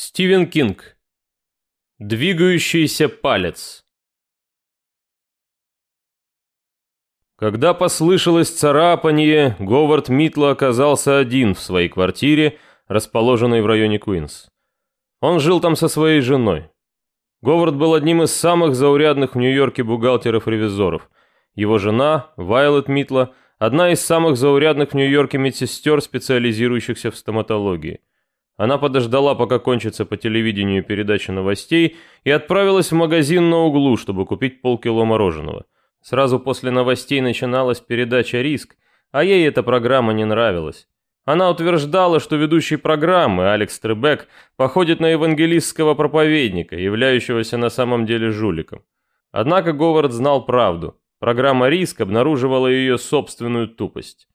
Стивен Кинг. Двигающийся палец. Когда послышалось царапанье, Говард Митла оказался один в своей квартире, расположенной в районе Куинс. Он жил там со своей женой. Говард был одним из самых заурядных в Нью-Йорке бухгалтеров-ревизоров. Его жена, Вайлет Митла, одна из самых заурядных в Нью-Йорке медсестер, специализирующихся в стоматологии. Она подождала, пока кончится по телевидению передача новостей, и отправилась в магазин на углу, чтобы купить полкило мороженого. Сразу после новостей начиналась передача «Риск», а ей эта программа не нравилась. Она утверждала, что ведущий программы, Алекс Требек, походит на евангелистского проповедника, являющегося на самом деле жуликом. Однако Говард знал правду. Программа «Риск» обнаруживала ее собственную тупость.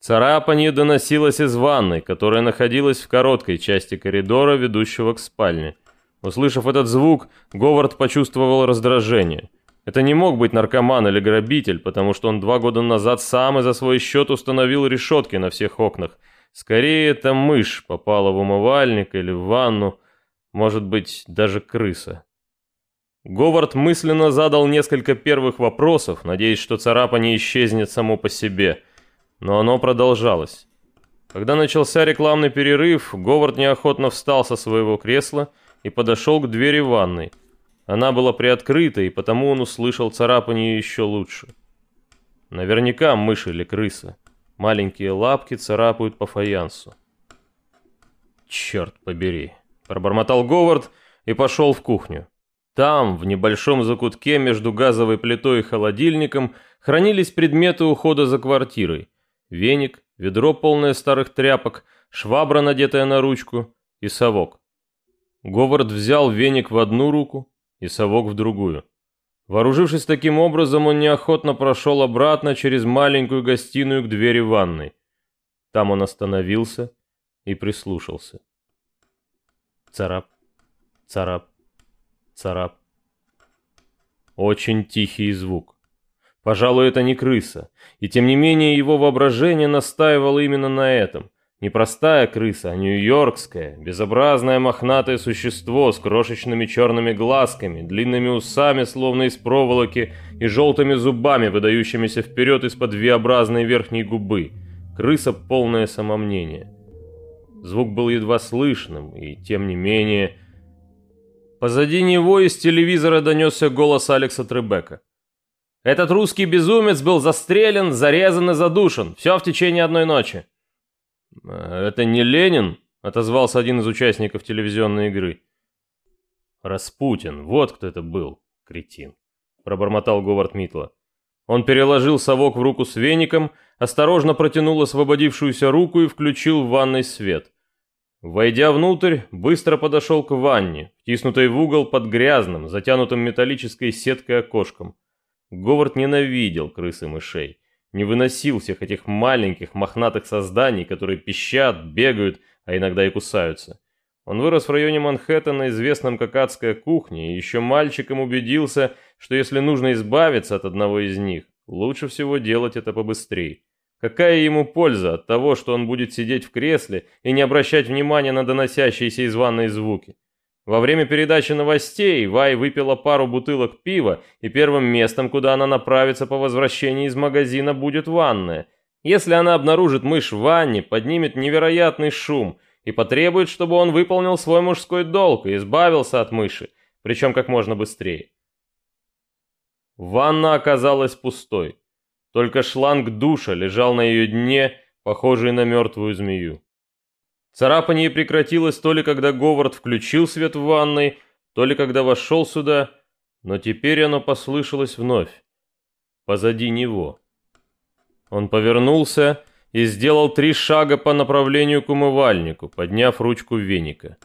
Царапанье доносилось из ванной, которая находилась в короткой части коридора, ведущего к спальне. Услышав этот звук, Говард почувствовал раздражение. Это не мог быть наркоман или грабитель, потому что он два года назад сам и за свой счет установил решетки на всех окнах. Скорее, это мышь попала в умывальник или в ванну, может быть, даже крыса. Говард мысленно задал несколько первых вопросов, надеясь, что царапание исчезнет само по себе – но оно продолжалось. Когда начался рекламный перерыв, Говард неохотно встал со своего кресла и подошел к двери ванной. Она была приоткрыта, и потому он услышал царапание еще лучше. Наверняка мышь или крыса. Маленькие лапки царапают по фаянсу. «Черт побери!» – пробормотал Говард и пошел в кухню. Там, в небольшом закутке между газовой плитой и холодильником, хранились предметы ухода за квартирой – веник, ведро полное старых тряпок, швабра, надетая на ручку, и совок. Говард взял веник в одну руку и совок в другую. Вооружившись таким образом, он неохотно прошел обратно через маленькую гостиную к двери ванной. Там он остановился и прислушался. Царап, царап, царап. Очень тихий звук. Пожалуй, это не крыса. И тем не менее его воображение настаивало именно на этом. Не простая крыса, а нью-йоркская, безобразное мохнатое существо с крошечными черными глазками, длинными усами, словно из проволоки, и желтыми зубами, выдающимися вперед из-под V-образной верхней губы. Крыса полное самомнение. Звук был едва слышным, и тем не менее... Позади него из телевизора донесся голос Алекса Требека. Этот русский безумец был застрелен, зарезан и задушен. Все в течение одной ночи. «Э, «Это не Ленин?» — отозвался один из участников телевизионной игры. «Распутин, вот кто это был, кретин», — пробормотал Говард Митла. Он переложил совок в руку с веником, осторожно протянул освободившуюся руку и включил в ванной свет. Войдя внутрь, быстро подошел к ванне, втиснутой в угол под грязным, затянутым металлической сеткой окошком. Говард ненавидел крыс и мышей. Не выносил всех этих маленьких мохнатых созданий, которые пищат, бегают, а иногда и кусаются. Он вырос в районе Манхэттена, известном как адская кухня, и еще мальчиком убедился, что если нужно избавиться от одного из них, лучше всего делать это побыстрее. Какая ему польза от того, что он будет сидеть в кресле и не обращать внимания на доносящиеся из ванной звуки? Во время передачи новостей Вай выпила пару бутылок пива, и первым местом, куда она направится по возвращении из магазина, будет ванная. Если она обнаружит мышь в ванне, поднимет невероятный шум и потребует, чтобы он выполнил свой мужской долг и избавился от мыши, причем как можно быстрее. Ванна оказалась пустой. Только шланг душа лежал на ее дне, похожий на мертвую змею. Царапание прекратилось то ли когда Говард включил свет в ванной, то ли когда вошел сюда, но теперь оно послышалось вновь, позади него. Он повернулся и сделал три шага по направлению к умывальнику, подняв ручку веника.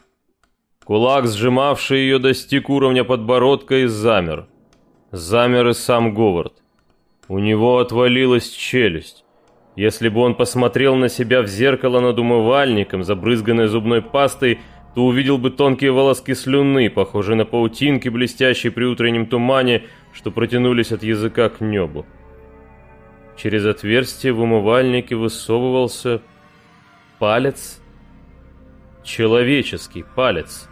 Кулак, сжимавший ее, достиг уровня подбородка и замер. Замер и сам Говард. У него отвалилась челюсть. Если бы он посмотрел на себя в зеркало над умывальником, забрызганной зубной пастой, то увидел бы тонкие волоски слюны, похожие на паутинки, блестящие при утреннем тумане, что протянулись от языка к небу. Через отверстие в умывальнике высовывался палец. человеческий палец.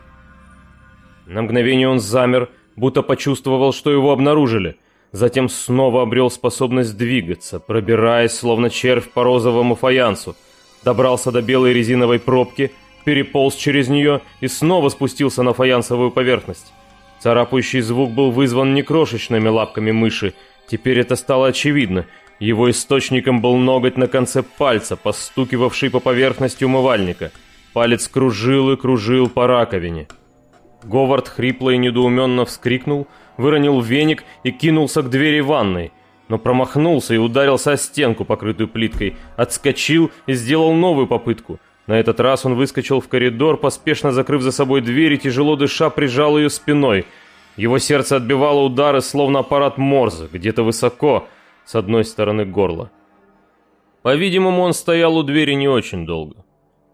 На мгновение он замер, будто почувствовал, что его обнаружили. Затем снова обрел способность двигаться, пробираясь, словно червь по розовому фаянсу. Добрался до белой резиновой пробки, переполз через нее и снова спустился на фаянсовую поверхность. Царапающий звук был вызван не крошечными лапками мыши. Теперь это стало очевидно. Его источником был ноготь на конце пальца, постукивавший по поверхности умывальника. Палец кружил и кружил по раковине. Говард хрипло и недоуменно вскрикнул, выронил веник и кинулся к двери ванной, но промахнулся и ударился о стенку, покрытую плиткой, отскочил и сделал новую попытку. На этот раз он выскочил в коридор, поспешно закрыв за собой дверь и тяжело дыша прижал ее спиной. Его сердце отбивало удары, словно аппарат Морзе, где-то высоко, с одной стороны горла. По-видимому, он стоял у двери не очень долго.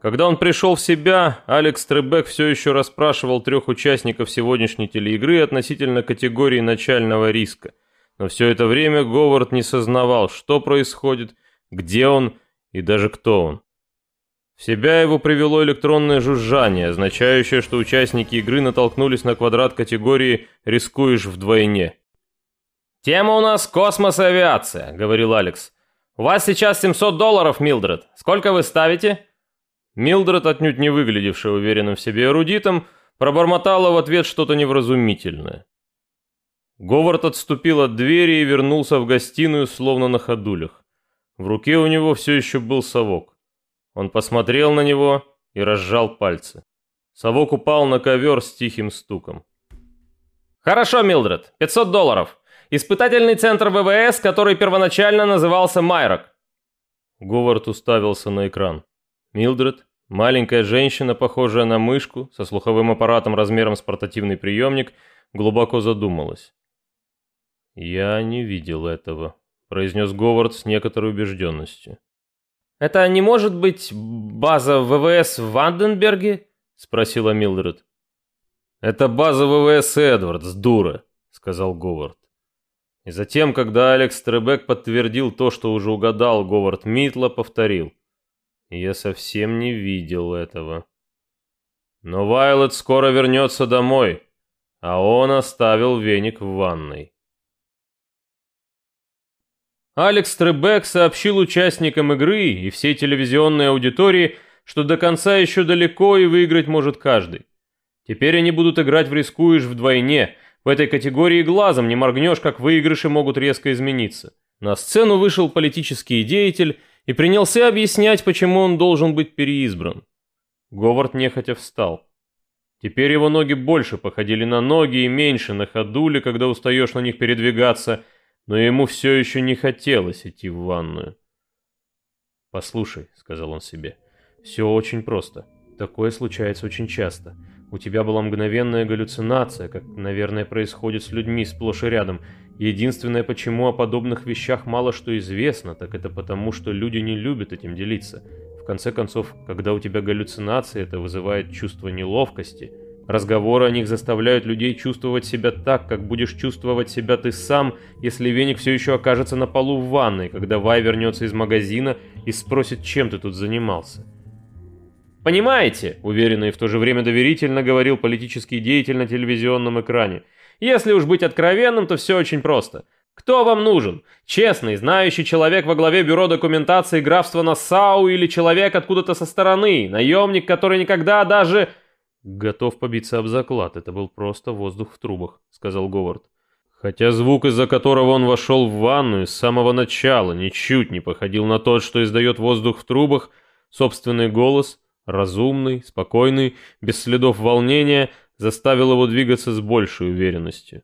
Когда он пришел в себя, Алекс Требек все еще расспрашивал трех участников сегодняшней телеигры относительно категории начального риска. Но все это время Говард не сознавал, что происходит, где он и даже кто он. В себя его привело электронное жужжание, означающее, что участники игры натолкнулись на квадрат категории «Рискуешь вдвойне». «Тема у нас космос и авиация», — говорил Алекс. «У вас сейчас 700 долларов, Милдред. Сколько вы ставите?» Милдред, отнюдь не выглядевшая уверенным в себе эрудитом, пробормотала в ответ что-то невразумительное. Говард отступил от двери и вернулся в гостиную, словно на ходулях. В руке у него все еще был совок. Он посмотрел на него и разжал пальцы. Совок упал на ковер с тихим стуком. «Хорошо, Милдред, 500 долларов. Испытательный центр ВВС, который первоначально назывался Майрок. Говард уставился на экран. Милдред, маленькая женщина, похожая на мышку, со слуховым аппаратом размером с портативный приемник, глубоко задумалась. «Я не видел этого», — произнес Говард с некоторой убежденностью. «Это не может быть база ВВС в Ванденберге?» — спросила Милдред. «Это база ВВС Эдвардс, дура», — сказал Говард. И затем, когда Алекс Требек подтвердил то, что уже угадал, Говард Митла повторил. Я совсем не видел этого. Но Вайлет скоро вернется домой, а он оставил веник в ванной. Алекс Требек сообщил участникам игры и всей телевизионной аудитории, что до конца еще далеко и выиграть может каждый. Теперь они будут играть в «Рискуешь вдвойне», в этой категории глазом не моргнешь, как выигрыши могут резко измениться. На сцену вышел политический деятель и принялся объяснять, почему он должен быть переизбран. Говард нехотя встал. Теперь его ноги больше походили на ноги и меньше на ходули, когда устаешь на них передвигаться, но ему все еще не хотелось идти в ванную. «Послушай», — сказал он себе, — «все очень просто. Такое случается очень часто. У тебя была мгновенная галлюцинация, как, наверное, происходит с людьми сплошь и рядом. Единственное, почему о подобных вещах мало что известно, так это потому, что люди не любят этим делиться. В конце концов, когда у тебя галлюцинации, это вызывает чувство неловкости. Разговоры о них заставляют людей чувствовать себя так, как будешь чувствовать себя ты сам, если веник все еще окажется на полу в ванной, когда Вай вернется из магазина и спросит, чем ты тут занимался. Понимаете, уверенно и в то же время доверительно говорил политический деятель на телевизионном экране. Если уж быть откровенным, то все очень просто. Кто вам нужен? Честный, знающий человек во главе бюро документации графства Нассау или человек откуда-то со стороны, наемник, который никогда даже... Готов побиться об заклад, это был просто воздух в трубах, сказал Говард. Хотя звук, из-за которого он вошел в ванную с самого начала, ничуть не походил на тот, что издает воздух в трубах, собственный голос разумный, спокойный, без следов волнения, заставил его двигаться с большей уверенностью.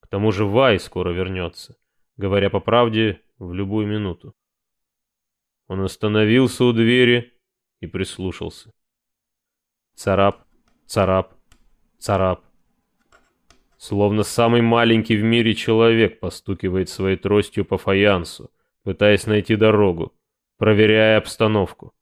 К тому же Вай скоро вернется, говоря по правде, в любую минуту. Он остановился у двери и прислушался. Царап, царап, царап. Словно самый маленький в мире человек постукивает своей тростью по фаянсу, пытаясь найти дорогу, проверяя обстановку.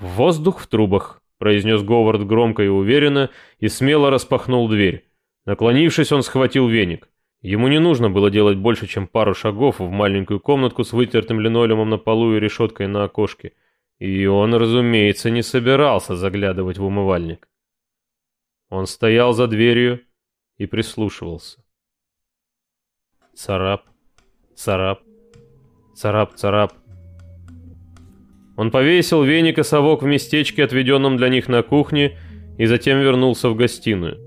«Воздух в трубах», — произнес Говард громко и уверенно и смело распахнул дверь. Наклонившись, он схватил веник. Ему не нужно было делать больше, чем пару шагов в маленькую комнатку с вытертым линолеумом на полу и решеткой на окошке. И он, разумеется, не собирался заглядывать в умывальник. Он стоял за дверью и прислушивался. Царап, царап, царап-царап. Он повесил веник и совок в местечке, отведенном для них на кухне, и затем вернулся в гостиную.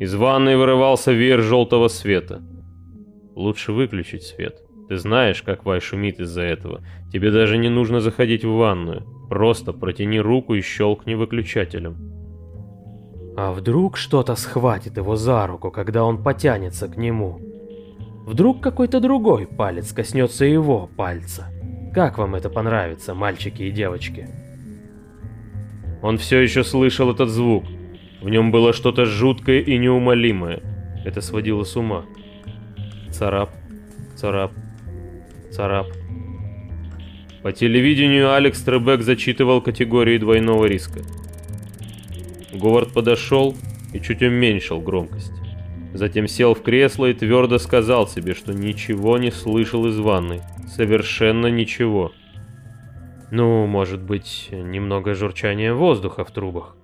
Из ванной вырывался веер желтого света. Лучше выключить свет. Ты знаешь, как Вай шумит из-за этого. Тебе даже не нужно заходить в ванную. Просто протяни руку и щелкни выключателем. А вдруг что-то схватит его за руку, когда он потянется к нему? Вдруг какой-то другой палец коснется его пальца? Как вам это понравится, мальчики и девочки? Он все еще слышал этот звук. В нем было что-то жуткое и неумолимое. Это сводило с ума. Царап, царап, царап. По телевидению Алекс Требек зачитывал категории двойного риска. Говард подошел и чуть уменьшил громкость. Затем сел в кресло и твердо сказал себе, что ничего не слышал из ванной. Совершенно ничего. Ну, может быть, немного журчания воздуха в трубах.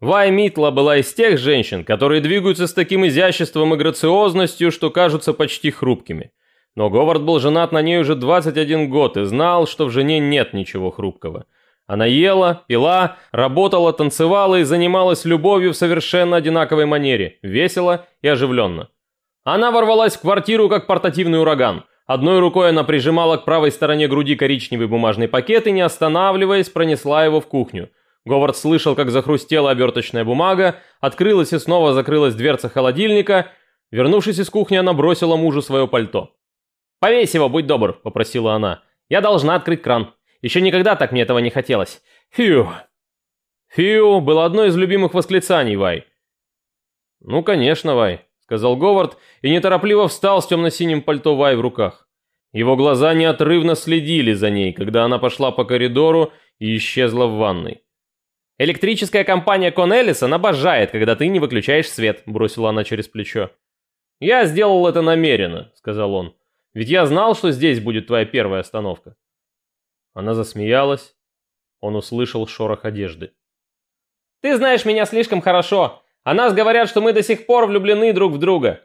Вай Митла была из тех женщин, которые двигаются с таким изяществом и грациозностью, что кажутся почти хрупкими. Но Говард был женат на ней уже 21 год и знал, что в жене нет ничего хрупкого. Она ела, пила, работала, танцевала и занималась любовью в совершенно одинаковой манере, весело и оживленно. Она ворвалась в квартиру, как портативный ураган. Одной рукой она прижимала к правой стороне груди коричневый бумажный пакет и, не останавливаясь, пронесла его в кухню. Говард слышал, как захрустела оберточная бумага, открылась и снова закрылась дверца холодильника. Вернувшись из кухни, она бросила мужу свое пальто. «Повесь его, будь добр», — попросила она. «Я должна открыть кран». Еще никогда так мне этого не хотелось. Фью. Фью было одно из любимых восклицаний Вай. Ну, конечно, Вай, сказал Говард и неторопливо встал с темно-синим пальто Вай в руках. Его глаза неотрывно следили за ней, когда она пошла по коридору и исчезла в ванной. «Электрическая компания Кон Эллисон обожает, когда ты не выключаешь свет», – бросила она через плечо. «Я сделал это намеренно», – сказал он. «Ведь я знал, что здесь будет твоя первая остановка». Она засмеялась. Он услышал шорох одежды. «Ты знаешь меня слишком хорошо. О нас говорят, что мы до сих пор влюблены друг в друга».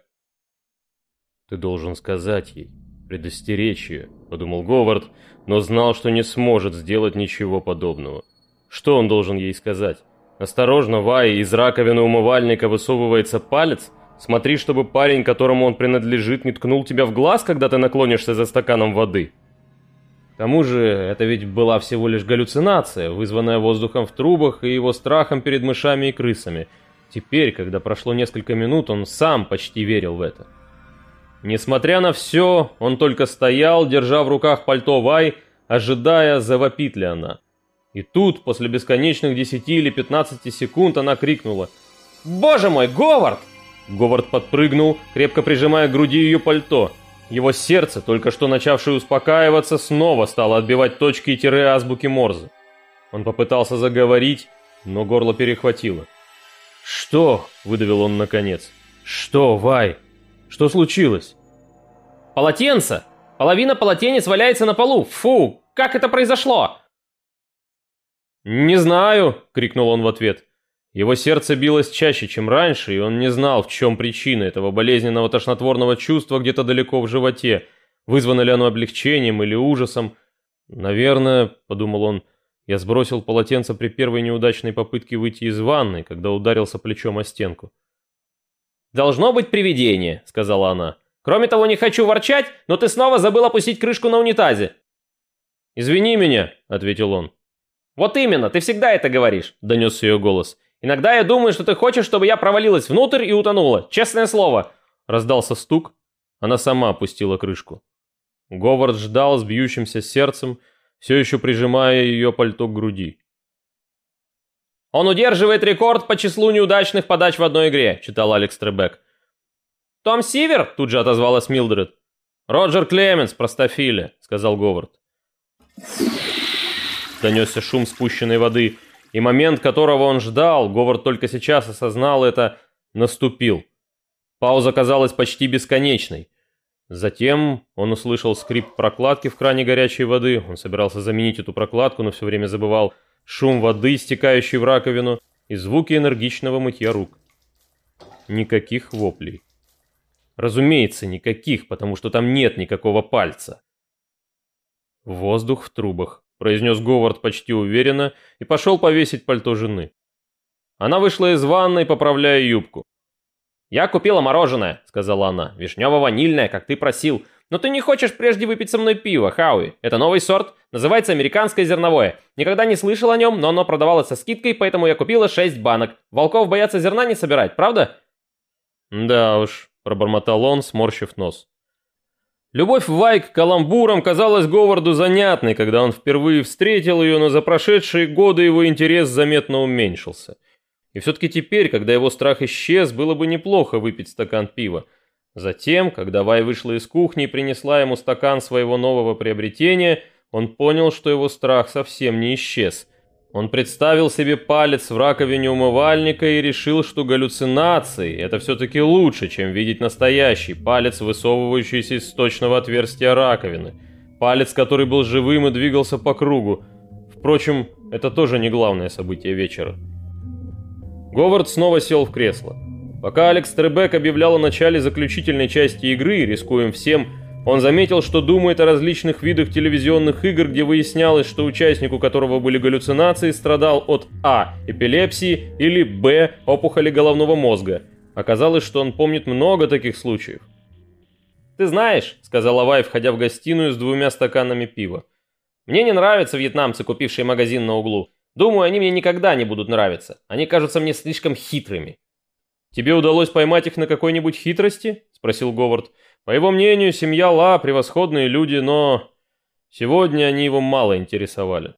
«Ты должен сказать ей, предостеречь ее», — подумал Говард, но знал, что не сможет сделать ничего подобного. Что он должен ей сказать? «Осторожно, Вай, из раковины умывальника высовывается палец. Смотри, чтобы парень, которому он принадлежит, не ткнул тебя в глаз, когда ты наклонишься за стаканом воды». К тому же, это ведь была всего лишь галлюцинация, вызванная воздухом в трубах и его страхом перед мышами и крысами. Теперь, когда прошло несколько минут, он сам почти верил в это. Несмотря на все, он только стоял, держа в руках пальто Вай, ожидая, завопит ли она. И тут, после бесконечных 10 или 15 секунд, она крикнула «Боже мой, Говард!» Говард подпрыгнул, крепко прижимая к груди ее пальто. Его сердце, только что начавшее успокаиваться, снова стало отбивать точки и тире азбуки Морзе. Он попытался заговорить, но горло перехватило. «Что?» – выдавил он наконец. «Что, Вай? Что случилось?» «Полотенце! Половина полотенец валяется на полу! Фу! Как это произошло?» «Не знаю!» – крикнул он в ответ. Его сердце билось чаще, чем раньше, и он не знал, в чем причина этого болезненного тошнотворного чувства где-то далеко в животе. Вызвано ли оно облегчением или ужасом? «Наверное», — подумал он, — «я сбросил полотенце при первой неудачной попытке выйти из ванной, когда ударился плечом о стенку». «Должно быть привидение», — сказала она. «Кроме того, не хочу ворчать, но ты снова забыл опустить крышку на унитазе». «Извини меня», — ответил он. «Вот именно, ты всегда это говоришь», — донес ее голос. Иногда я думаю, что ты хочешь, чтобы я провалилась внутрь и утонула. Честное слово!» Раздался стук. Она сама опустила крышку. Говард ждал с бьющимся сердцем, все еще прижимая ее пальто к груди. «Он удерживает рекорд по числу неудачных подач в одной игре», — читал Алекс Требек. «Том Сивер?» — тут же отозвалась Милдред. «Роджер Клеменс, простофиля», — сказал Говард. Донесся шум спущенной воды — и момент, которого он ждал, Говард только сейчас осознал это, наступил. Пауза казалась почти бесконечной. Затем он услышал скрип прокладки в кране горячей воды. Он собирался заменить эту прокладку, но все время забывал шум воды, стекающей в раковину, и звуки энергичного мытья рук. Никаких воплей. Разумеется, никаких, потому что там нет никакого пальца. «Воздух в трубах», — произнес Говард почти уверенно и пошел повесить пальто жены. Она вышла из ванной, поправляя юбку. «Я купила мороженое», — сказала она, — «вишнево-ванильное, как ты просил. Но ты не хочешь прежде выпить со мной пиво, Хауи. Это новый сорт, называется американское зерновое. Никогда не слышал о нем, но оно продавалось со скидкой, поэтому я купила шесть банок. Волков боятся зерна не собирать, правда?» «Да уж», — пробормотал он, сморщив нос. Любовь Вай к каламбурам казалась Говарду занятной, когда он впервые встретил ее, но за прошедшие годы его интерес заметно уменьшился. И все-таки теперь, когда его страх исчез, было бы неплохо выпить стакан пива. Затем, когда Вай вышла из кухни и принесла ему стакан своего нового приобретения, он понял, что его страх совсем не исчез. Он представил себе палец в раковине умывальника и решил, что галлюцинации – это все-таки лучше, чем видеть настоящий палец, высовывающийся из сточного отверстия раковины. Палец, который был живым и двигался по кругу. Впрочем, это тоже не главное событие вечера. Говард снова сел в кресло. Пока Алекс Требек объявлял о начале заключительной части игры «Рискуем всем», он заметил, что думает о различных видах телевизионных игр, где выяснялось, что участник, у которого были галлюцинации, страдал от А. эпилепсии или Б. опухоли головного мозга. Оказалось, что он помнит много таких случаев. «Ты знаешь», — сказал Авай, входя в гостиную с двумя стаканами пива, «мне не нравятся вьетнамцы, купившие магазин на углу. Думаю, они мне никогда не будут нравиться. Они кажутся мне слишком хитрыми». «Тебе удалось поймать их на какой-нибудь хитрости?» — спросил Говард. По его мнению, семья Ла – превосходные люди, но сегодня они его мало интересовали.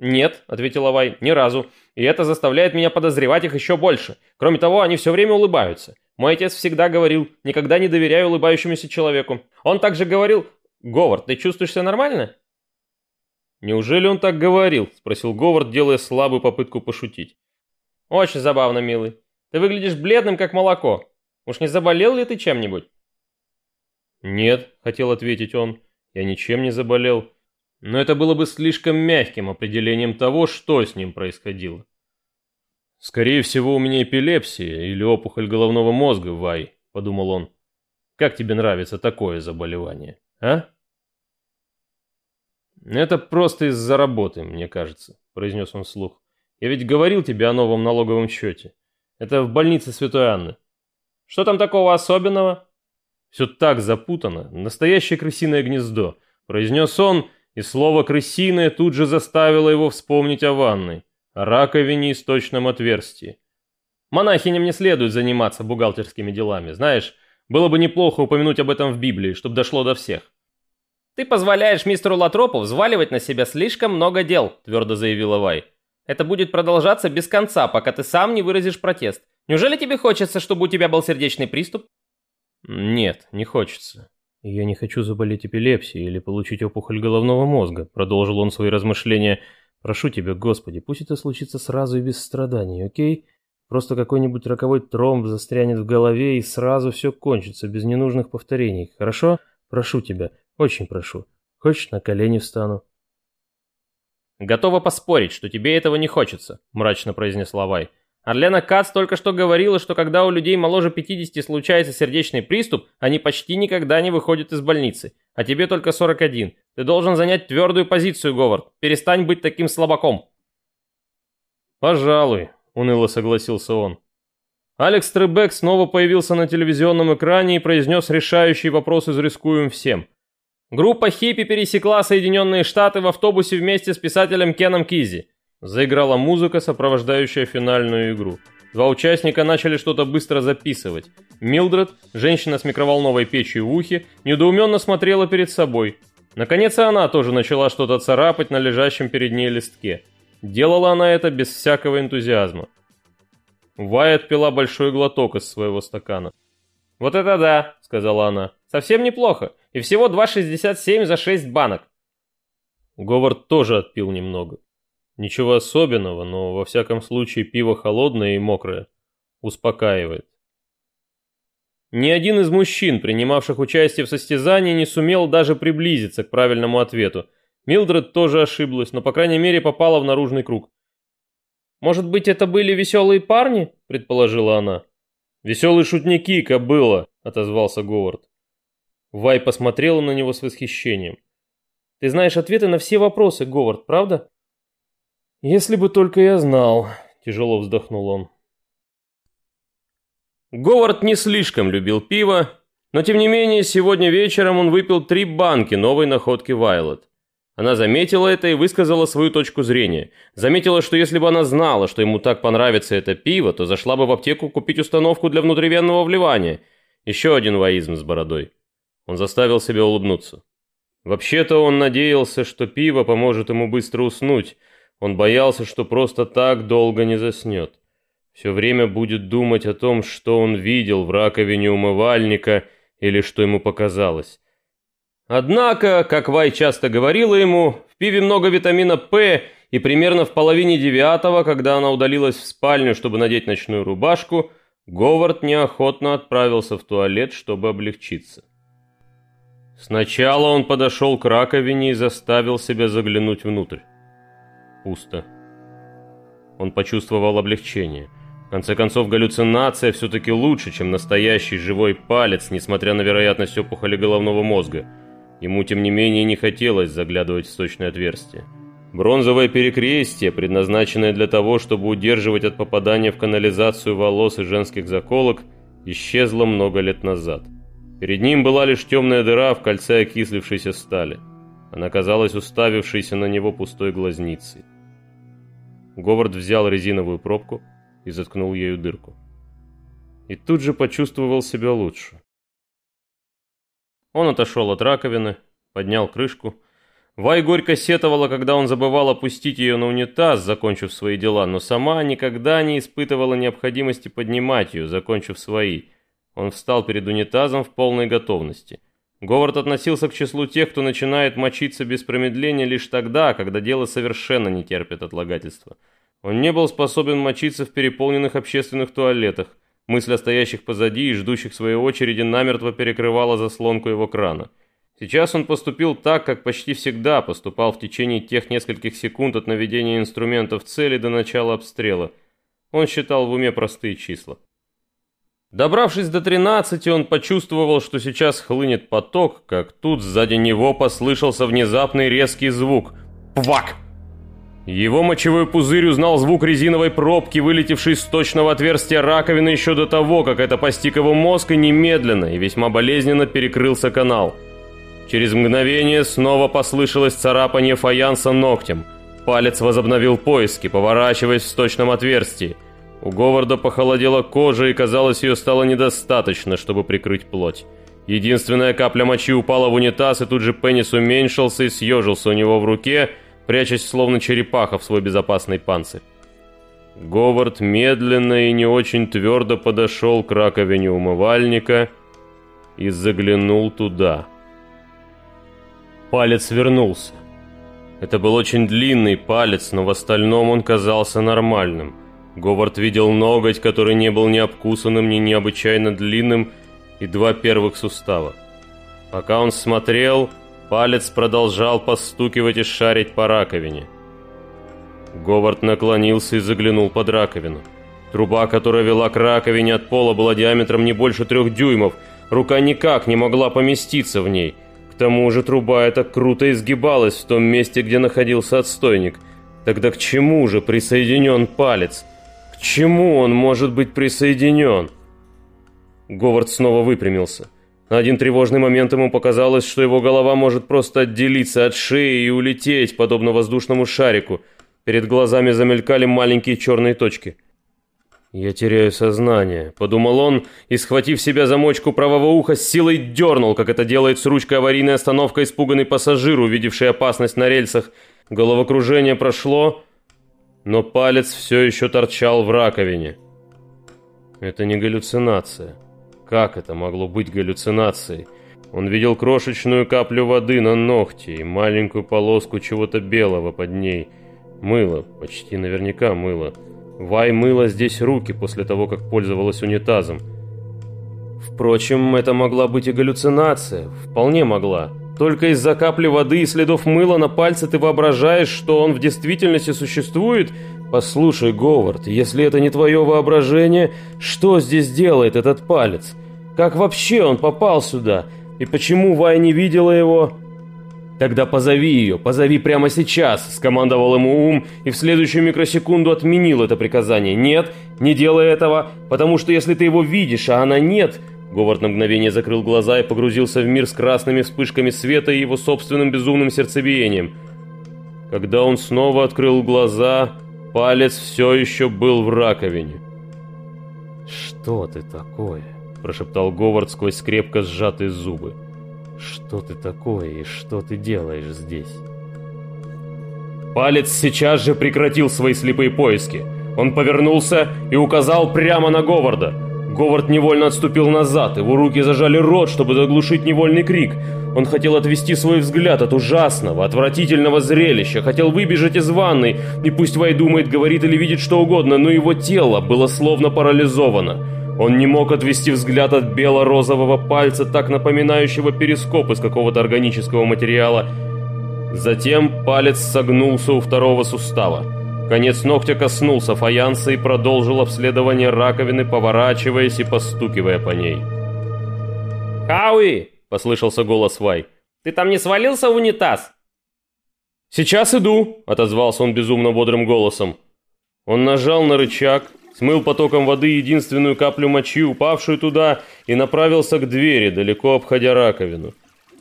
«Нет», — ответил Авай, — «ни разу. И это заставляет меня подозревать их еще больше. Кроме того, они все время улыбаются. Мой отец всегда говорил, никогда не доверяй улыбающемуся человеку. Он также говорил, Говард, ты чувствуешь себя нормально?» «Неужели он так говорил?» — спросил Говард, делая слабую попытку пошутить. «Очень забавно, милый. Ты выглядишь бледным, как молоко. Уж не заболел ли ты чем-нибудь?» «Нет», — хотел ответить он, — «я ничем не заболел». Но это было бы слишком мягким определением того, что с ним происходило. «Скорее всего, у меня эпилепсия или опухоль головного мозга, Вай», — подумал он. «Как тебе нравится такое заболевание, а?» «Это просто из-за работы, мне кажется», — произнес он вслух. «Я ведь говорил тебе о новом налоговом счете. Это в больнице Святой Анны». «Что там такого особенного?» Все так запутано, настоящее крысиное гнездо, произнес он, и слово «крысиное» тут же заставило его вспомнить о ванной, о раковине и сточном отверстии. Монахиням не следует заниматься бухгалтерскими делами, знаешь, было бы неплохо упомянуть об этом в Библии, чтобы дошло до всех. «Ты позволяешь мистеру Латропу взваливать на себя слишком много дел», – твердо заявила Вай. «Это будет продолжаться без конца, пока ты сам не выразишь протест. Неужели тебе хочется, чтобы у тебя был сердечный приступ?» «Нет, не хочется. Я не хочу заболеть эпилепсией или получить опухоль головного мозга», продолжил он свои размышления. «Прошу тебя, Господи, пусть это случится сразу и без страданий, окей? Просто какой-нибудь роковой тромб застрянет в голове и сразу все кончится, без ненужных повторений, хорошо? Прошу тебя, очень прошу. Хочешь, на колени встану?» «Готова поспорить, что тебе этого не хочется», мрачно произнесла Вай. Орлена Кац только что говорила, что когда у людей моложе 50 случается сердечный приступ, они почти никогда не выходят из больницы. А тебе только 41. Ты должен занять твердую позицию, Говард. Перестань быть таким слабаком. «Пожалуй», — уныло согласился он. Алекс Требек снова появился на телевизионном экране и произнес решающий вопрос из «Рискуем всем». Группа хиппи пересекла Соединенные Штаты в автобусе вместе с писателем Кеном Кизи. Заиграла музыка, сопровождающая финальную игру. Два участника начали что-то быстро записывать. Милдред, женщина с микроволновой печью в ухе, недоуменно смотрела перед собой. Наконец и она тоже начала что-то царапать на лежащем перед ней листке. Делала она это без всякого энтузиазма. Вай отпила большой глоток из своего стакана. «Вот это да!» — сказала она. «Совсем неплохо. И всего 2,67 за 6 банок». Говард тоже отпил немного. Ничего особенного, но во всяком случае пиво холодное и мокрое. Успокаивает. Ни один из мужчин, принимавших участие в состязании, не сумел даже приблизиться к правильному ответу. Милдред тоже ошиблась, но, по крайней мере, попала в наружный круг. «Может быть, это были веселые парни?» – предположила она. «Веселые шутники, кобыла!» – отозвался Говард. Вай посмотрела на него с восхищением. «Ты знаешь ответы на все вопросы, Говард, правда?» «Если бы только я знал», – тяжело вздохнул он. Говард не слишком любил пиво, но тем не менее сегодня вечером он выпил три банки новой находки Вайлот. Она заметила это и высказала свою точку зрения. Заметила, что если бы она знала, что ему так понравится это пиво, то зашла бы в аптеку купить установку для внутривенного вливания. Еще один воизм с бородой. Он заставил себя улыбнуться. Вообще-то он надеялся, что пиво поможет ему быстро уснуть. Он боялся, что просто так долго не заснет. Все время будет думать о том, что он видел в раковине умывальника или что ему показалось. Однако, как Вай часто говорила ему, в пиве много витамина П, и примерно в половине девятого, когда она удалилась в спальню, чтобы надеть ночную рубашку, Говард неохотно отправился в туалет, чтобы облегчиться. Сначала он подошел к раковине и заставил себя заглянуть внутрь. Пусто. Он почувствовал облегчение. В конце концов, галлюцинация все-таки лучше, чем настоящий живой палец, несмотря на вероятность опухоли головного мозга – Ему, тем не менее, не хотелось заглядывать в сточное отверстие. Бронзовое перекрестие, предназначенное для того, чтобы удерживать от попадания в канализацию волос и женских заколок, исчезло много лет назад. Перед ним была лишь темная дыра в кольце окислившейся стали. Она казалась уставившейся на него пустой глазницей. Говард взял резиновую пробку и заткнул ею дырку. И тут же почувствовал себя лучше. Он отошел от раковины, поднял крышку. Вай горько сетовала, когда он забывал опустить ее на унитаз, закончив свои дела, но сама никогда не испытывала необходимости поднимать ее, закончив свои. Он встал перед унитазом в полной готовности. Говард относился к числу тех, кто начинает мочиться без промедления лишь тогда, когда дело совершенно не терпит отлагательства. Он не был способен мочиться в переполненных общественных туалетах. Мысль о стоящих позади и ждущих своей очереди намертво перекрывала заслонку его крана. Сейчас он поступил так, как почти всегда поступал в течение тех нескольких секунд от наведения инструмента в цели до начала обстрела. Он считал в уме простые числа. Добравшись до 13, он почувствовал, что сейчас хлынет поток, как тут сзади него послышался внезапный резкий звук. «Пвак!» Его мочевой пузырь узнал звук резиновой пробки, вылетевшей из точного отверстия раковины еще до того, как это постиг его мозг, и немедленно и весьма болезненно перекрылся канал. Через мгновение снова послышалось царапание фаянса ногтем. Палец возобновил поиски, поворачиваясь в сточном отверстии. У Говарда похолодела кожа, и казалось, ее стало недостаточно, чтобы прикрыть плоть. Единственная капля мочи упала в унитаз, и тут же пенис уменьшился и съежился у него в руке – прячась словно черепаха в свой безопасный панцирь. Говард медленно и не очень твердо подошел к раковине умывальника и заглянул туда. Палец вернулся. Это был очень длинный палец, но в остальном он казался нормальным. Говард видел ноготь, который не был ни обкусанным, ни необычайно длинным, и два первых сустава. Пока он смотрел, Палец продолжал постукивать и шарить по раковине. Говард наклонился и заглянул под раковину. Труба, которая вела к раковине от пола, была диаметром не больше трех дюймов. Рука никак не могла поместиться в ней. К тому же труба эта круто изгибалась в том месте, где находился отстойник. Тогда к чему же присоединен палец? К чему он может быть присоединен? Говард снова выпрямился. На один тревожный момент ему показалось, что его голова может просто отделиться от шеи и улететь, подобно воздушному шарику. Перед глазами замелькали маленькие черные точки. «Я теряю сознание», — подумал он, и, схватив себя замочку правого уха, с силой дернул, как это делает с ручкой аварийной остановкой испуганный пассажир, увидевший опасность на рельсах. Головокружение прошло, но палец все еще торчал в раковине. Это не галлюцинация. Как это могло быть галлюцинацией? Он видел крошечную каплю воды на ногте и маленькую полоску чего-то белого под ней. Мыло, почти наверняка мыло. Вай мыла здесь руки после того, как пользовалась унитазом. Впрочем, это могла быть и галлюцинация, вполне могла. Только из-за капли воды и следов мыла на пальце ты воображаешь, что он в действительности существует? Послушай, Говард, если это не твое воображение, что здесь делает этот палец? Как вообще он попал сюда? И почему Вай не видела его? «Тогда позови ее, позови прямо сейчас», — скомандовал ему ум и в следующую микросекунду отменил это приказание. «Нет, не делай этого, потому что если ты его видишь, а она нет...» Говард на мгновение закрыл глаза и погрузился в мир с красными вспышками света и его собственным безумным сердцебиением. Когда он снова открыл глаза, палец все еще был в раковине. «Что ты такое?» – прошептал Говард сквозь крепко сжатые зубы. Что ты такое и что ты делаешь здесь? Палец сейчас же прекратил свои слепые поиски. Он повернулся и указал прямо на Говарда. Говард невольно отступил назад, его руки зажали рот, чтобы заглушить невольный крик. Он хотел отвести свой взгляд от ужасного, отвратительного зрелища, хотел выбежать из ванной, и пусть Вай думает, говорит или видит что угодно, но его тело было словно парализовано. Он не мог отвести взгляд от бело-розового пальца, так напоминающего перископ из какого-то органического материала. Затем палец согнулся у второго сустава. Конец ногтя коснулся фаянса и продолжил обследование раковины, поворачиваясь и постукивая по ней. «Хауи!» — послышался голос Вай. «Ты там не свалился в унитаз?» «Сейчас иду!» — отозвался он безумно бодрым голосом. Он нажал на рычаг, смыл потоком воды единственную каплю мочи, упавшую туда, и направился к двери, далеко обходя раковину.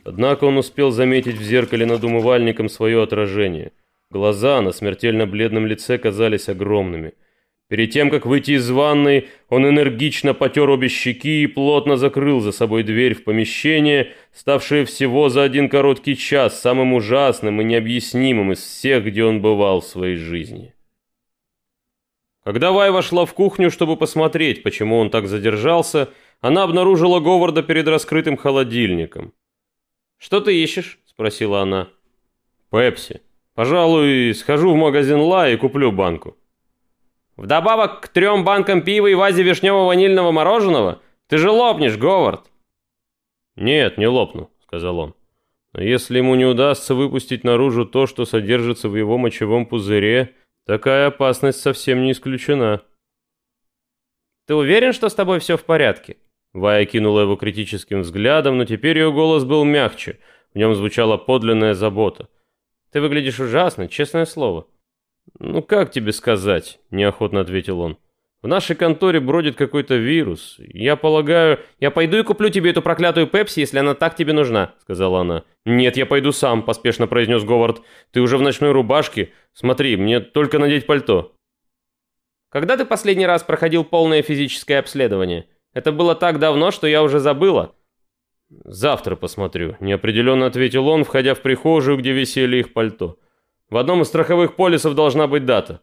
Однако он успел заметить в зеркале над умывальником свое отражение. Глаза на смертельно бледном лице казались огромными. Перед тем, как выйти из ванной, он энергично потер обе щеки и плотно закрыл за собой дверь в помещение, ставшее всего за один короткий час самым ужасным и необъяснимым из всех, где он бывал в своей жизни. Когда Вай вошла в кухню, чтобы посмотреть, почему он так задержался, она обнаружила Говарда перед раскрытым холодильником. «Что ты ищешь?» – спросила она. «Пепси. Пожалуй, схожу в магазин Ла и куплю банку». «Вдобавок к трем банкам пива и вазе вишнево-ванильного мороженого? Ты же лопнешь, Говард!» «Нет, не лопну», – сказал он. «Но если ему не удастся выпустить наружу то, что содержится в его мочевом пузыре, Такая опасность совсем не исключена. Ты уверен, что с тобой все в порядке? Вая кинула его критическим взглядом, но теперь ее голос был мягче. В нем звучала подлинная забота. Ты выглядишь ужасно, честное слово. Ну как тебе сказать, неохотно ответил он. В нашей конторе бродит какой-то вирус. Я полагаю... Я пойду и куплю тебе эту проклятую Пепси, если она так тебе нужна», — сказала она. «Нет, я пойду сам», — поспешно произнес Говард. «Ты уже в ночной рубашке? Смотри, мне только надеть пальто». «Когда ты последний раз проходил полное физическое обследование? Это было так давно, что я уже забыла». «Завтра посмотрю», — неопределенно ответил он, входя в прихожую, где висели их пальто. «В одном из страховых полисов должна быть дата».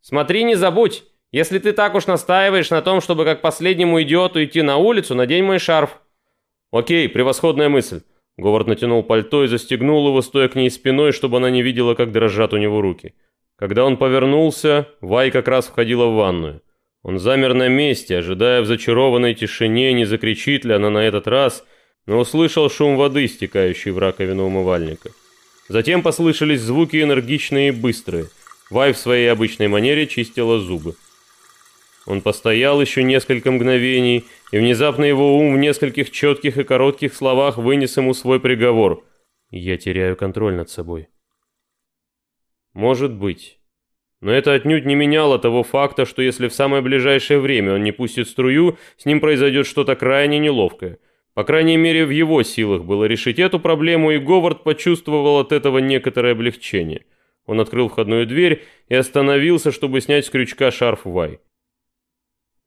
«Смотри, не забудь!» Если ты так уж настаиваешь на том, чтобы как последнему идиоту идти на улицу, надень мой шарф». «Окей, превосходная мысль». Говард натянул пальто и застегнул его, стоя к ней спиной, чтобы она не видела, как дрожат у него руки. Когда он повернулся, Вай как раз входила в ванную. Он замер на месте, ожидая в зачарованной тишине, не закричит ли она на этот раз, но услышал шум воды, стекающей в раковину умывальника. Затем послышались звуки энергичные и быстрые. Вай в своей обычной манере чистила зубы. Он постоял еще несколько мгновений, и внезапно его ум в нескольких четких и коротких словах вынес ему свой приговор. «Я теряю контроль над собой». Может быть. Но это отнюдь не меняло того факта, что если в самое ближайшее время он не пустит струю, с ним произойдет что-то крайне неловкое. По крайней мере, в его силах было решить эту проблему, и Говард почувствовал от этого некоторое облегчение. Он открыл входную дверь и остановился, чтобы снять с крючка шарф Вай.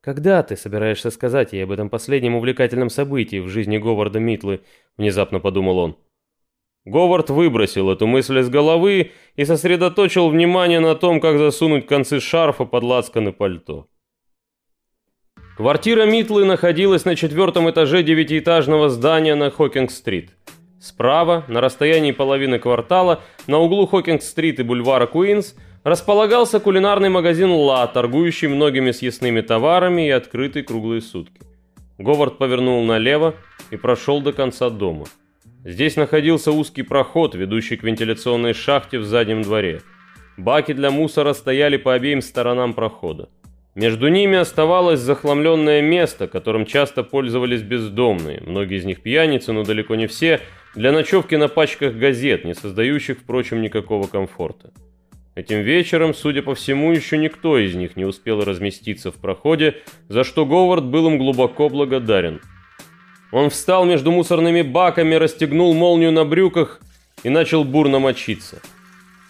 «Когда ты собираешься сказать ей об этом последнем увлекательном событии в жизни Говарда Митлы?» – внезапно подумал он. Говард выбросил эту мысль из головы и сосредоточил внимание на том, как засунуть концы шарфа под лацканы пальто. Квартира Митлы находилась на четвертом этаже девятиэтажного здания на Хокинг-стрит. Справа, на расстоянии половины квартала, на углу Хокинг-стрит и бульвара Куинс – располагался кулинарный магазин «Ла», торгующий многими съестными товарами и открытый круглые сутки. Говард повернул налево и прошел до конца дома. Здесь находился узкий проход, ведущий к вентиляционной шахте в заднем дворе. Баки для мусора стояли по обеим сторонам прохода. Между ними оставалось захламленное место, которым часто пользовались бездомные, многие из них пьяницы, но далеко не все, для ночевки на пачках газет, не создающих, впрочем, никакого комфорта. Этим вечером, судя по всему, еще никто из них не успел разместиться в проходе, за что Говард был им глубоко благодарен. Он встал между мусорными баками, расстегнул молнию на брюках и начал бурно мочиться.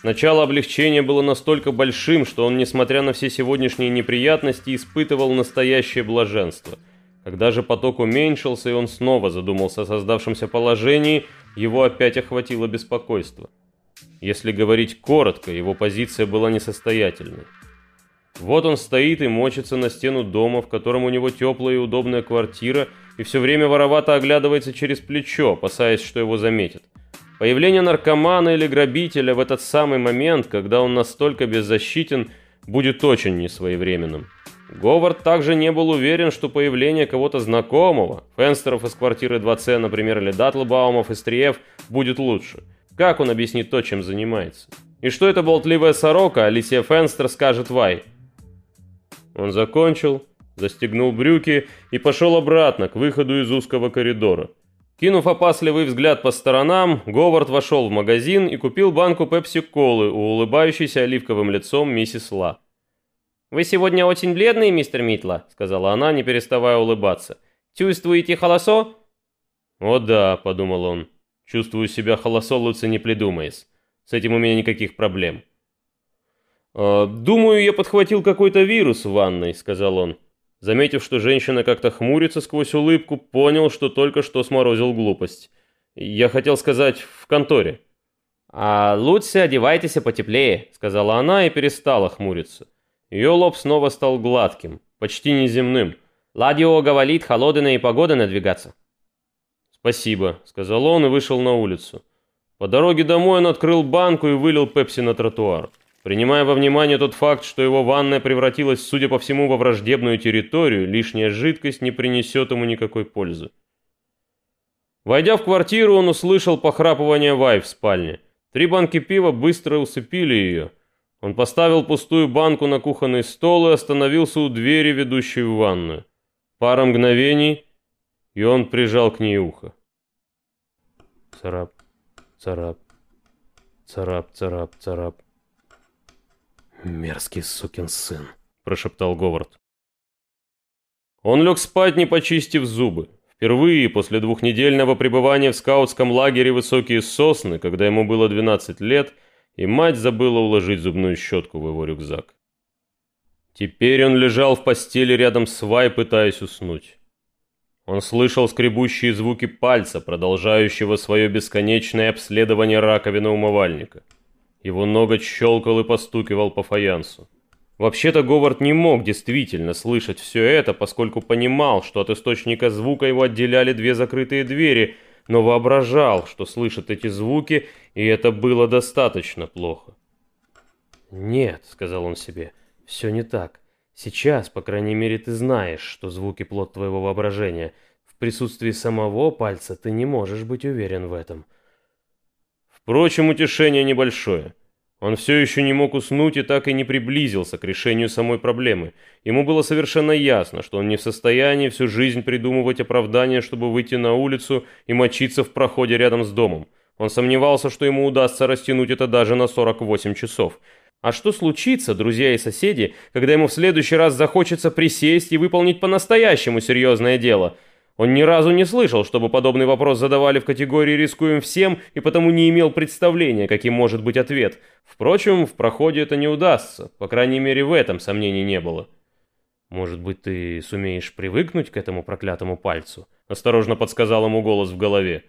Начало облегчения было настолько большим, что он, несмотря на все сегодняшние неприятности, испытывал настоящее блаженство. Когда же поток уменьшился и он снова задумался о создавшемся положении, его опять охватило беспокойство. Если говорить коротко, его позиция была несостоятельной. Вот он стоит и мочится на стену дома, в котором у него теплая и удобная квартира, и все время воровато оглядывается через плечо, опасаясь, что его заметят. Появление наркомана или грабителя в этот самый момент, когда он настолько беззащитен, будет очень несвоевременным. Говард также не был уверен, что появление кого-то знакомого, Фенстеров из квартиры 2С, например, или Датлбаумов из Триев, будет лучше – как он объяснит то, чем занимается? И что эта болтливая сорока, Алисия Фенстер, скажет Вай? Он закончил, застегнул брюки и пошел обратно, к выходу из узкого коридора. Кинув опасливый взгляд по сторонам, Говард вошел в магазин и купил банку пепси-колы у улыбающейся оливковым лицом миссис Ла. «Вы сегодня очень бледный, мистер Митла», — сказала она, не переставая улыбаться. «Чувствуете холосо?» «О да», — подумал он. Чувствую себя холосо лучше не придумаешь. С этим у меня никаких проблем. «Э, «Думаю, я подхватил какой-то вирус в ванной», — сказал он. Заметив, что женщина как-то хмурится сквозь улыбку, понял, что только что сморозил глупость. «Я хотел сказать, в конторе». «А лучше одевайтесь потеплее», — сказала она и перестала хмуриться. Ее лоб снова стал гладким, почти неземным. «Ладио говорит, холодная погода надвигаться». «Спасибо», — сказал он и вышел на улицу. По дороге домой он открыл банку и вылил пепси на тротуар. Принимая во внимание тот факт, что его ванная превратилась, судя по всему, во враждебную территорию, лишняя жидкость не принесет ему никакой пользы. Войдя в квартиру, он услышал похрапывание Вай в спальне. Три банки пива быстро усыпили ее. Он поставил пустую банку на кухонный стол и остановился у двери, ведущей в ванную. Пара мгновений, и он прижал к ней ухо. Царап, царап, царап, царап, царап. «Мерзкий сукин сын», — прошептал Говард. Он лег спать, не почистив зубы. Впервые после двухнедельного пребывания в скаутском лагере «Высокие сосны», когда ему было 12 лет, и мать забыла уложить зубную щетку в его рюкзак. Теперь он лежал в постели рядом с Вай, пытаясь уснуть. Он слышал скребущие звуки пальца, продолжающего свое бесконечное обследование раковины умывальника. Его ноготь щелкал и постукивал по фаянсу. Вообще-то Говард не мог действительно слышать все это, поскольку понимал, что от источника звука его отделяли две закрытые двери, но воображал, что слышит эти звуки, и это было достаточно плохо. «Нет», — сказал он себе, — «все не так. Сейчас, по крайней мере, ты знаешь, что звуки плод твоего воображения. В присутствии самого пальца ты не можешь быть уверен в этом. Впрочем, утешение небольшое. Он все еще не мог уснуть и так и не приблизился к решению самой проблемы. Ему было совершенно ясно, что он не в состоянии всю жизнь придумывать оправдания, чтобы выйти на улицу и мочиться в проходе рядом с домом. Он сомневался, что ему удастся растянуть это даже на 48 часов. А что случится, друзья и соседи, когда ему в следующий раз захочется присесть и выполнить по-настоящему серьезное дело? Он ни разу не слышал, чтобы подобный вопрос задавали в категории «рискуем всем» и потому не имел представления, каким может быть ответ. Впрочем, в проходе это не удастся, по крайней мере в этом сомнений не было. «Может быть, ты сумеешь привыкнуть к этому проклятому пальцу?» – осторожно подсказал ему голос в голове.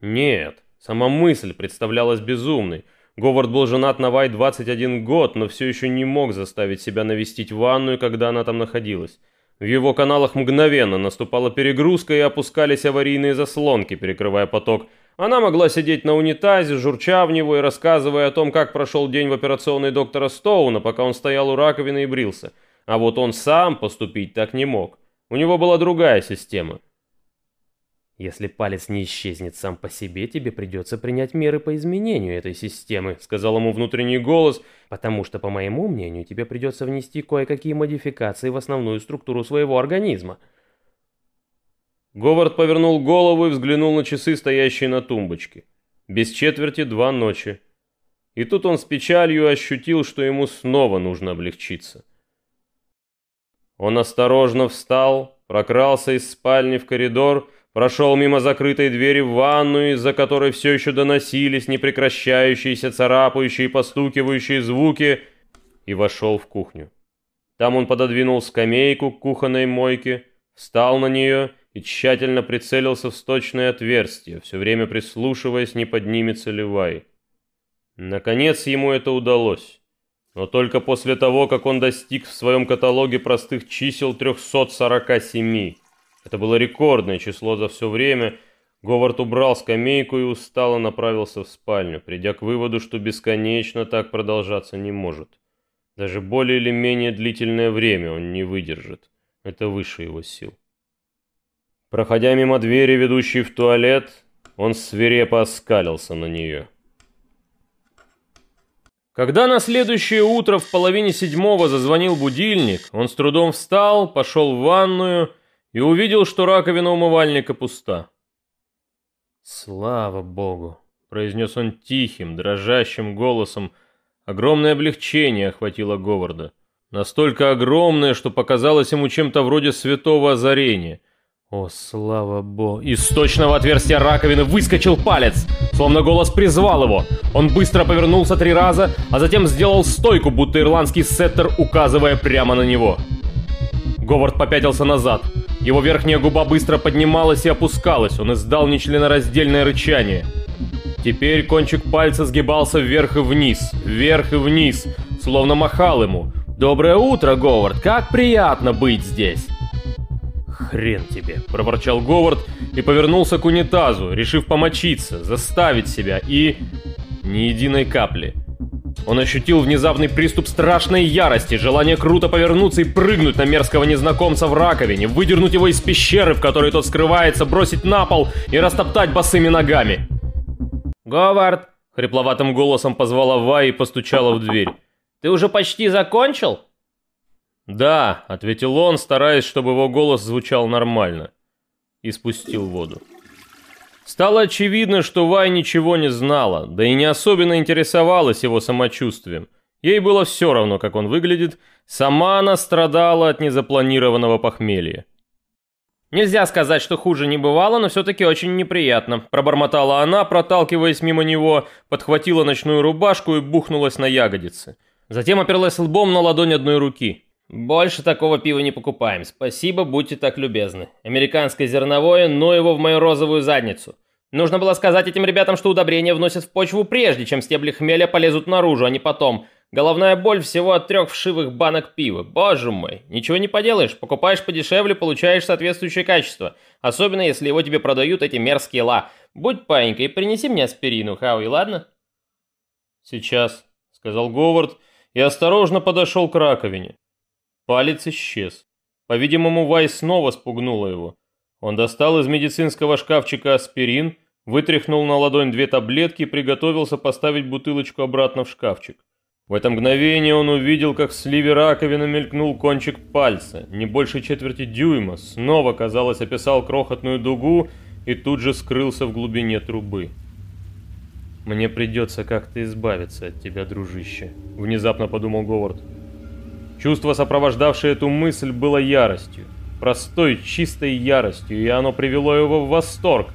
«Нет, сама мысль представлялась безумной». Говард был женат на Вай 21 год, но все еще не мог заставить себя навестить ванную, когда она там находилась. В его каналах мгновенно наступала перегрузка и опускались аварийные заслонки, перекрывая поток. Она могла сидеть на унитазе, журча в него и рассказывая о том, как прошел день в операционной доктора Стоуна, пока он стоял у раковины и брился. А вот он сам поступить так не мог. У него была другая система. «Если палец не исчезнет сам по себе, тебе придется принять меры по изменению этой системы», — сказал ему внутренний голос, «потому что, по моему мнению, тебе придется внести кое-какие модификации в основную структуру своего организма». Говард повернул голову и взглянул на часы, стоящие на тумбочке. Без четверти два ночи. И тут он с печалью ощутил, что ему снова нужно облегчиться. Он осторожно встал, прокрался из спальни в коридор, прошел мимо закрытой двери в ванную, из-за которой все еще доносились непрекращающиеся царапающие и постукивающие звуки, и вошел в кухню. Там он пододвинул скамейку к кухонной мойке, встал на нее и тщательно прицелился в сточное отверстие, все время прислушиваясь, не поднимется ли Вай. Наконец ему это удалось, но только после того, как он достиг в своем каталоге простых чисел 347. Это было рекордное число за все время. Говард убрал скамейку и устало направился в спальню, придя к выводу, что бесконечно так продолжаться не может. Даже более или менее длительное время он не выдержит. Это выше его сил. Проходя мимо двери, ведущей в туалет, он свирепо оскалился на нее. Когда на следующее утро в половине седьмого зазвонил будильник, он с трудом встал, пошел в ванную и увидел, что раковина умывальника пуста. «Слава Богу!» — произнес он тихим, дрожащим голосом. Огромное облегчение охватило Говарда. Настолько огромное, что показалось ему чем-то вроде святого озарения. О, слава богу. Из точного отверстия раковины выскочил палец, словно голос призвал его. Он быстро повернулся три раза, а затем сделал стойку, будто ирландский сеттер, указывая прямо на него. Говард попятился назад. Его верхняя губа быстро поднималась и опускалась, он издал нечленораздельное рычание. Теперь кончик пальца сгибался вверх и вниз, вверх и вниз, словно махал ему. «Доброе утро, Говард, как приятно быть здесь!» «Хрен тебе!» – проворчал Говард и повернулся к унитазу, решив помочиться, заставить себя и... ни единой капли – он ощутил внезапный приступ страшной ярости, желание круто повернуться и прыгнуть на мерзкого незнакомца в раковине, выдернуть его из пещеры, в которой тот скрывается, бросить на пол и растоптать босыми ногами. «Говард!» — хрипловатым голосом позвала Вай и постучала в дверь. «Ты уже почти закончил?» «Да», — ответил он, стараясь, чтобы его голос звучал нормально. И спустил воду. Стало очевидно, что Вай ничего не знала, да и не особенно интересовалась его самочувствием. Ей было все равно, как он выглядит, сама она страдала от незапланированного похмелья. «Нельзя сказать, что хуже не бывало, но все-таки очень неприятно», – пробормотала она, проталкиваясь мимо него, подхватила ночную рубашку и бухнулась на ягодицы. Затем оперлась лбом на ладонь одной руки. «Больше такого пива не покупаем. Спасибо, будьте так любезны. Американское зерновое, но его в мою розовую задницу. Нужно было сказать этим ребятам, что удобрения вносят в почву прежде, чем стебли хмеля полезут наружу, а не потом. Головная боль всего от трех вшивых банок пива. Боже мой, ничего не поделаешь. Покупаешь подешевле, получаешь соответствующее качество. Особенно, если его тебе продают эти мерзкие ла. Будь паинька и принеси мне аспирину, Хауи, ладно?» «Сейчас», — сказал Говард и осторожно подошел к раковине. Палец исчез. По-видимому, Вай снова спугнула его. Он достал из медицинского шкафчика аспирин, вытряхнул на ладонь две таблетки и приготовился поставить бутылочку обратно в шкафчик. В это мгновение он увидел, как в сливе раковины мелькнул кончик пальца, не больше четверти дюйма, снова, казалось, описал крохотную дугу и тут же скрылся в глубине трубы. «Мне придется как-то избавиться от тебя, дружище», — внезапно подумал Говард. Чувство, сопровождавшее эту мысль, было яростью. Простой, чистой яростью, и оно привело его в восторг.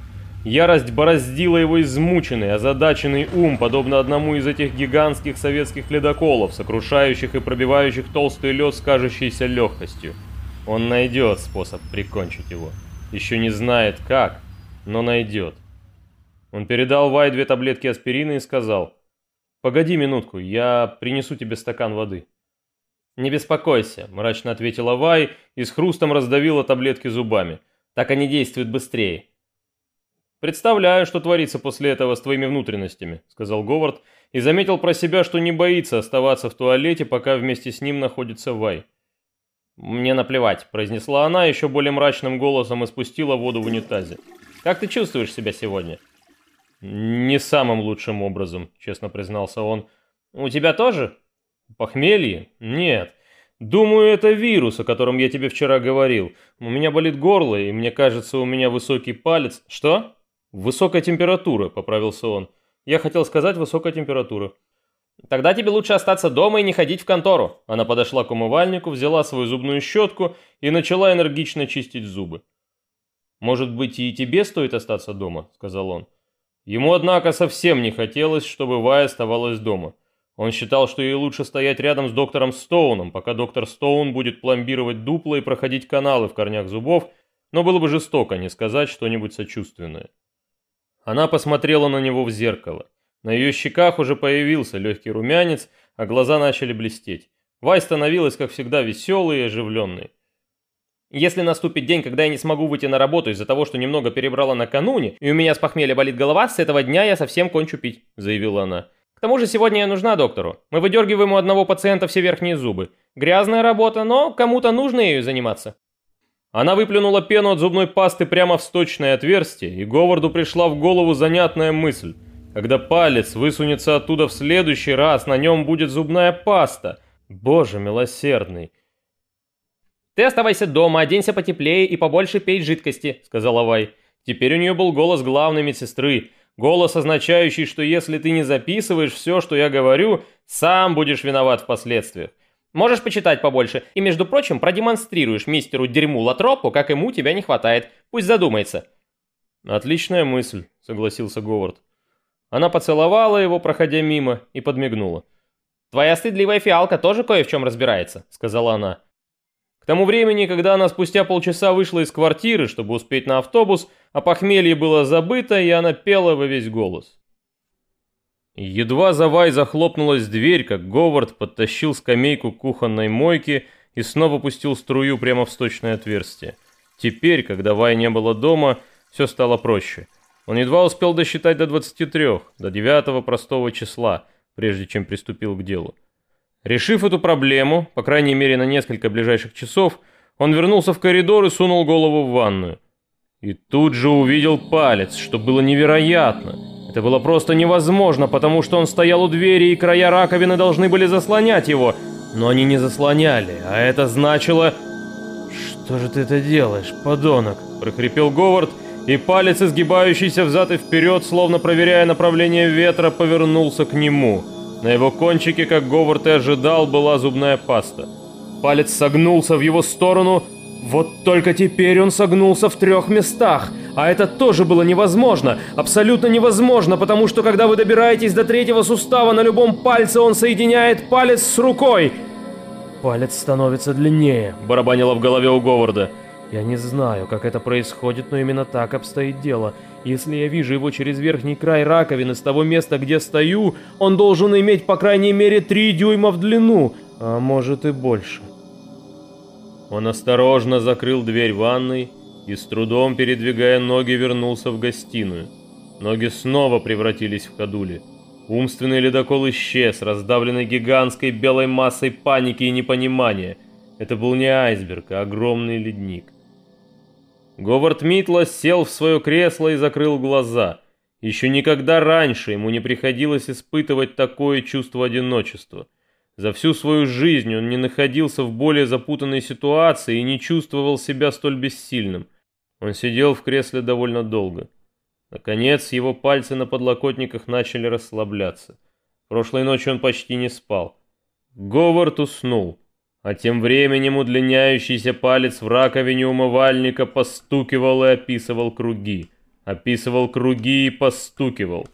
Ярость бороздила его измученный, озадаченный ум, подобно одному из этих гигантских советских ледоколов, сокрушающих и пробивающих толстый лед с кажущейся легкостью. Он найдет способ прикончить его. Еще не знает как, но найдет. Он передал Вай две таблетки аспирина и сказал, «Погоди минутку, я принесу тебе стакан воды». «Не беспокойся», – мрачно ответила Вай и с хрустом раздавила таблетки зубами. «Так они действуют быстрее». «Представляю, что творится после этого с твоими внутренностями», – сказал Говард и заметил про себя, что не боится оставаться в туалете, пока вместе с ним находится Вай. «Мне наплевать», — произнесла она еще более мрачным голосом и спустила воду в унитазе. «Как ты чувствуешь себя сегодня?» «Не самым лучшим образом», — честно признался он. «У тебя тоже?» «Похмелье? Нет. Думаю, это вирус, о котором я тебе вчера говорил. У меня болит горло, и мне кажется, у меня высокий палец». «Что?» «Высокая температура», — поправился он. «Я хотел сказать высокая температура». «Тогда тебе лучше остаться дома и не ходить в контору». Она подошла к умывальнику, взяла свою зубную щетку и начала энергично чистить зубы. «Может быть, и тебе стоит остаться дома?» — сказал он. Ему, однако, совсем не хотелось, чтобы Вай оставалась дома. Он считал, что ей лучше стоять рядом с доктором Стоуном, пока доктор Стоун будет пломбировать дупла и проходить каналы в корнях зубов, но было бы жестоко не сказать что-нибудь сочувственное. Она посмотрела на него в зеркало. На ее щеках уже появился легкий румянец, а глаза начали блестеть. Вай становилась, как всегда, веселой и оживленной. Если наступит день, когда я не смогу выйти на работу из-за того, что немного перебрала накануне, и у меня с похмелья болит голова, с этого дня я совсем кончу пить», — заявила она. «К тому же сегодня я нужна доктору. Мы выдергиваем у одного пациента все верхние зубы. Грязная работа, но кому-то нужно ею заниматься». Она выплюнула пену от зубной пасты прямо в сточное отверстие, и Говарду пришла в голову занятная мысль. Когда палец высунется оттуда в следующий раз, на нем будет зубная паста. Боже милосердный. «Ты оставайся дома, оденься потеплее и побольше пей жидкости», — сказала Вай. Теперь у нее был голос главной медсестры. Голос, означающий, что если ты не записываешь все, что я говорю, сам будешь виноват в последствиях. Можешь почитать побольше и, между прочим, продемонстрируешь мистеру Дерьму Латропу, как ему тебя не хватает. Пусть задумается». «Отличная мысль», — согласился Говард. Она поцеловала его, проходя мимо, и подмигнула. «Твоя стыдливая фиалка тоже кое в чем разбирается», — сказала она. К тому времени, когда она спустя полчаса вышла из квартиры, чтобы успеть на автобус, о похмелье было забыто, и она пела во весь голос. Едва за Вай захлопнулась дверь, как Говард подтащил скамейку кухонной мойке и снова пустил струю прямо в сточное отверстие. Теперь, когда Вай не было дома, все стало проще. Он едва успел досчитать до 23, до 9 простого числа, прежде чем приступил к делу. Решив эту проблему, по крайней мере на несколько ближайших часов, он вернулся в коридор и сунул голову в ванную. И тут же увидел палец, что было невероятно. Это было просто невозможно, потому что он стоял у двери, и края раковины должны были заслонять его. Но они не заслоняли, а это значило... «Что же ты это делаешь, подонок?» – прохрипел Говард, и палец, изгибающийся взад и вперед, словно проверяя направление ветра, повернулся к нему – на его кончике, как Говард и ожидал, была зубная паста. Палец согнулся в его сторону, вот только теперь он согнулся в трех местах. А это тоже было невозможно, абсолютно невозможно, потому что когда вы добираетесь до третьего сустава, на любом пальце он соединяет палец с рукой. «Палец становится длиннее», — барабанило в голове у Говарда. «Я не знаю, как это происходит, но именно так обстоит дело. Если я вижу его через верхний край раковины с того места, где стою, он должен иметь по крайней мере 3 дюйма в длину, а может и больше. Он осторожно закрыл дверь ванной и с трудом передвигая ноги вернулся в гостиную. Ноги снова превратились в ходули. Умственный ледокол исчез, раздавленный гигантской белой массой паники и непонимания. Это был не айсберг, а огромный ледник. Говард Митла сел в свое кресло и закрыл глаза. Еще никогда раньше ему не приходилось испытывать такое чувство одиночества. За всю свою жизнь он не находился в более запутанной ситуации и не чувствовал себя столь бессильным. Он сидел в кресле довольно долго. Наконец, его пальцы на подлокотниках начали расслабляться. Прошлой ночью он почти не спал. Говард уснул. А тем временем удлиняющийся палец в раковине умывальника постукивал и описывал круги. Описывал круги и постукивал.